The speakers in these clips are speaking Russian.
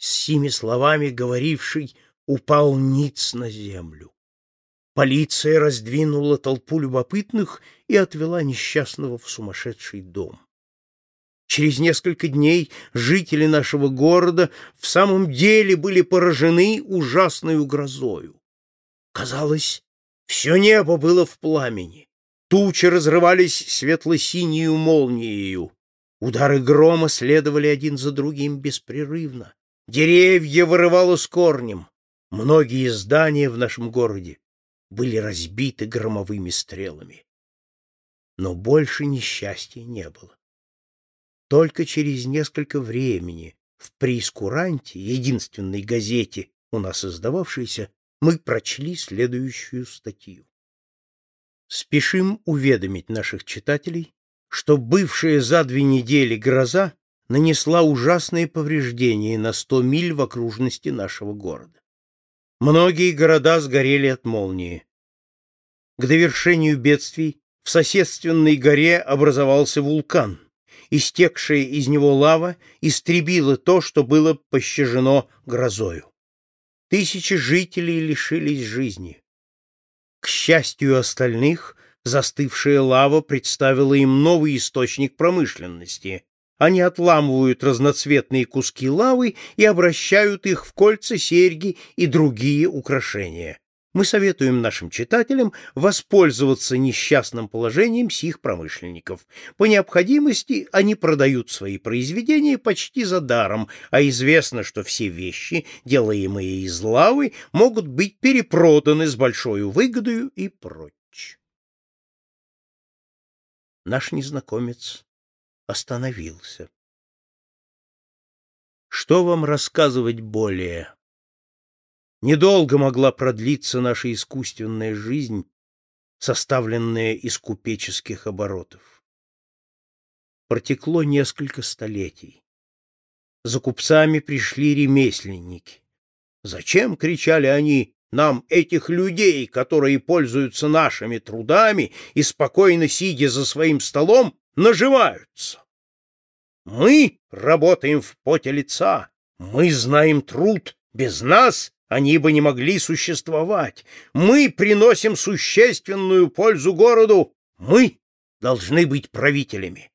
с сими словами говоривший упал ниц на землю. Полиция раздвинула толпу любопытных и отвела несчастного в сумасшедший дом. Через несколько дней жители нашего города в самом деле были поражены ужасной грозою. Казалось, все небо было в пламени. Тучи разрывались светло-синюю молнией. Удары грома следовали один за другим беспрерывно. Деревья вырывало с корнем. Многие здания в нашем городе были разбиты громовыми стрелами. Но больше несчастья не было. Только через несколько времени в Прискуранте, единственной газете, у нас издававшейся, мы прочли следующую статью. Спешим уведомить наших читателей, что бывшая за две недели гроза нанесла ужасные повреждения на сто миль в окружности нашего города. Многие города сгорели от молнии. К довершению бедствий в соседственной горе образовался вулкан. Истекшая из него лава истребила то, что было пощажено грозою. Тысячи жителей лишились жизни. К счастью остальных, застывшая лава представила им новый источник промышленности. Они отламывают разноцветные куски лавы и обращают их в кольца, серьги и другие украшения. Мы советуем нашим читателям воспользоваться несчастным положением сих промышленников. По необходимости они продают свои произведения почти за даром, а известно, что все вещи, делаемые из лавы, могут быть перепроданы с большой выгодою и прочь. Наш незнакомец остановился. Что вам рассказывать более? Недолго могла продлиться наша искусственная жизнь, составленная из купеческих оборотов. Протекло несколько столетий. За купцами пришли ремесленники. Зачем, кричали они, нам этих людей, которые пользуются нашими трудами и спокойно сидя за своим столом, наживаются? Мы работаем в поте лица, мы знаем труд, без нас они бы не могли существовать. Мы приносим существенную пользу городу. Мы должны быть правителями.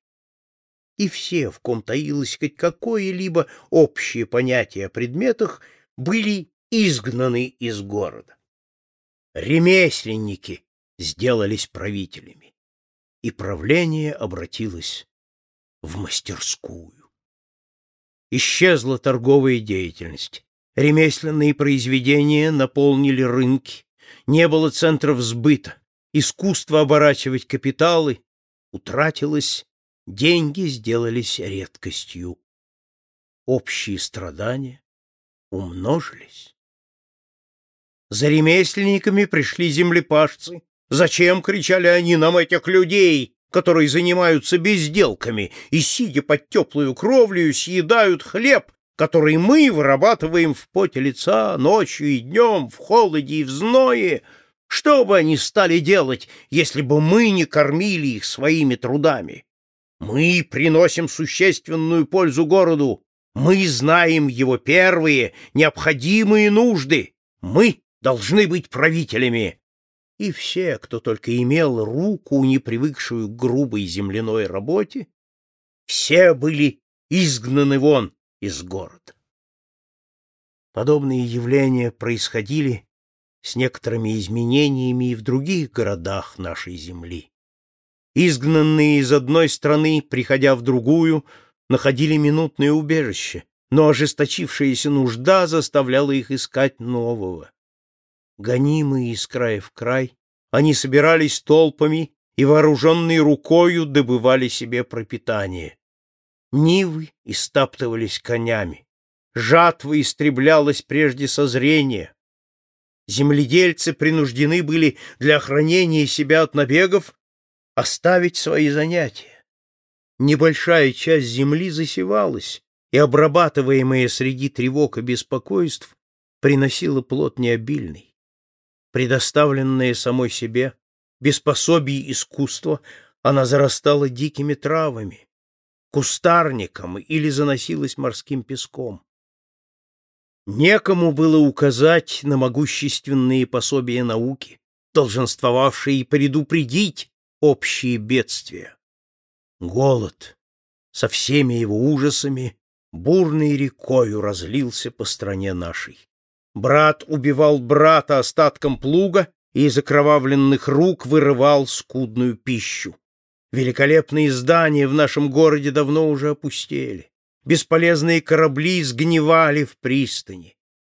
И все, в ком таилось хоть какое-либо общее понятие о предметах, были изгнаны из города. Ремесленники сделались правителями, и правление обратилось в мастерскую. Исчезла торговая деятельность. Ремесленные произведения наполнили рынки, не было центров сбыта, искусство оборачивать капиталы утратилось, деньги сделались редкостью. Общие страдания умножились. За ремесленниками пришли землепашцы. Зачем, кричали они, нам этих людей, которые занимаются безделками и, сидя под теплую кровлю, съедают хлеб который мы вырабатываем в поте лица ночью и днем, в холоде и в зное, что бы они стали делать, если бы мы не кормили их своими трудами? Мы приносим существенную пользу городу, мы знаем его первые необходимые нужды, мы должны быть правителями. И все, кто только имел руку, не привыкшую к грубой земляной работе, все были изгнаны вон из города. Подобные явления происходили с некоторыми изменениями и в других городах нашей земли. Изгнанные из одной страны, приходя в другую, находили минутное убежище, но ожесточившаяся нужда заставляла их искать нового. Гонимые из края в край, они собирались толпами и, вооруженные рукою, добывали себе пропитание. Нивы истаптывались конями. Жатва истреблялась прежде созрения. Земледельцы принуждены были для охранения себя от набегов оставить свои занятия. Небольшая часть земли засевалась, и обрабатываемая среди тревог и беспокойств приносила плод необильный. Предоставленная самой себе, без пособий искусства, она зарастала дикими травами, кустарником или заносилась морским песком. Некому было указать на могущественные пособия науки, долженствовавшие предупредить общие бедствия. Голод со всеми его ужасами бурной рекою разлился по стране нашей. Брат убивал брата остатком плуга и из окровавленных рук вырывал скудную пищу. Великолепные здания в нашем городе давно уже опустели. Бесполезные корабли сгнивали в пристани.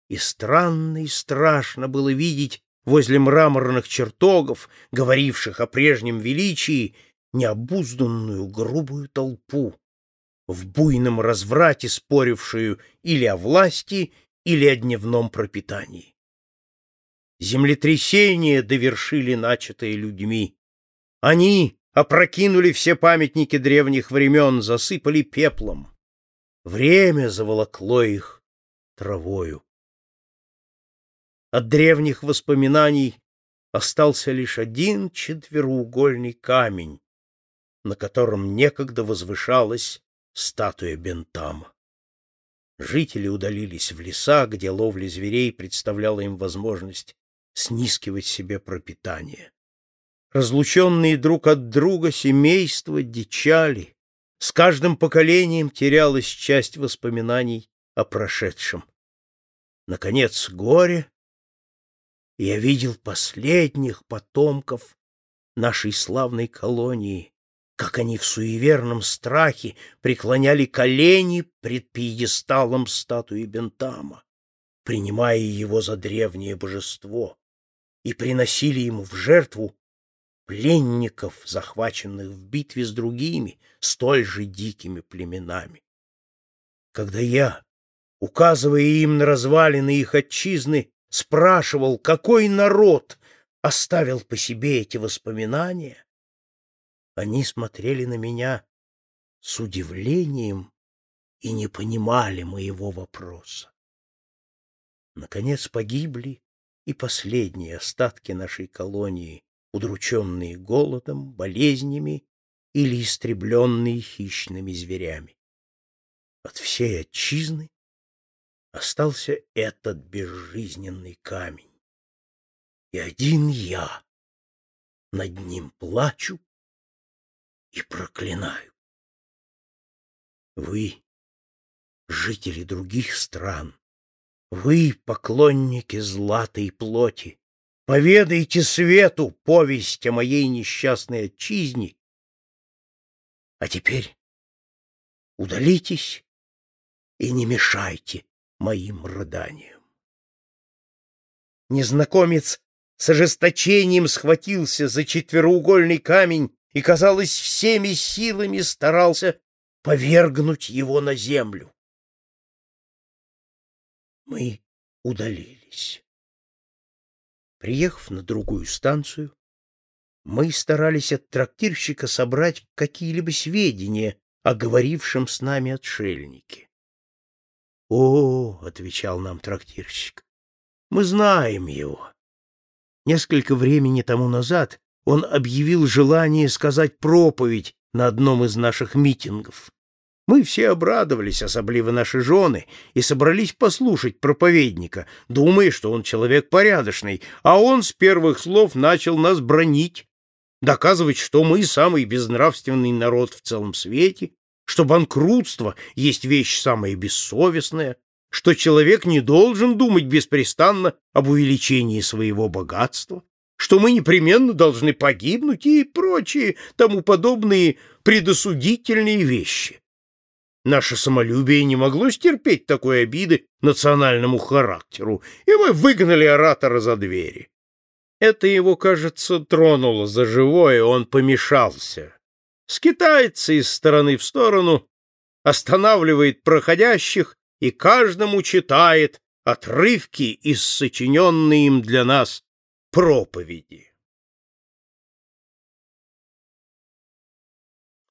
И странно и страшно было видеть возле мраморных чертогов, говоривших о прежнем величии, необузданную грубую толпу, в буйном разврате спорившую или о власти, или о дневном пропитании. Землетрясения довершили начатое людьми. Они опрокинули все памятники древних времен, засыпали пеплом. Время заволокло их травою. От древних воспоминаний остался лишь один четвероугольный камень, на котором некогда возвышалась статуя Бентама. Жители удалились в леса, где ловля зверей представляла им возможность снискивать себе пропитание. Разлученные друг от друга семейства дичали, с каждым поколением терялась часть воспоминаний о прошедшем. Наконец, горе, я видел последних потомков нашей славной колонии, как они в суеверном страхе преклоняли колени пред пьедесталом статуи Бентама, принимая его за древнее божество, и приносили ему в жертву пленников, захваченных в битве с другими, столь же дикими племенами. Когда я, указывая им на развалины их отчизны, спрашивал, какой народ оставил по себе эти воспоминания, они смотрели на меня с удивлением и не понимали моего вопроса. Наконец погибли и последние остатки нашей колонии, удрученные голодом, болезнями или истребленные хищными зверями. От всей отчизны остался этот безжизненный камень. И один я над ним плачу и проклинаю. Вы, жители других стран, вы, поклонники златой плоти, поведайте свету повесть о моей несчастной отчизне. А теперь удалитесь и не мешайте моим рыданиям. Незнакомец с ожесточением схватился за четвероугольный камень и, казалось, всеми силами старался повергнуть его на землю. Мы удалились. Приехав на другую станцию, мы старались от трактирщика собрать какие-либо сведения о говорившем с нами отшельнике. — О, — отвечал нам трактирщик, — мы знаем его. Несколько времени тому назад он объявил желание сказать проповедь на одном из наших митингов. Мы все обрадовались, особливо наши жены, и собрались послушать проповедника, думая, что он человек порядочный, а он с первых слов начал нас бронить, доказывать, что мы самый безнравственный народ в целом свете, что банкротство есть вещь самая бессовестная, что человек не должен думать беспрестанно об увеличении своего богатства, что мы непременно должны погибнуть и прочие тому подобные предосудительные вещи. Наше самолюбие не могло стерпеть такой обиды национальному характеру, и мы выгнали оратора за двери. Это его, кажется, тронуло за живое, он помешался скитается из стороны в сторону, останавливает проходящих и каждому читает отрывки из сочиненной им для нас проповеди.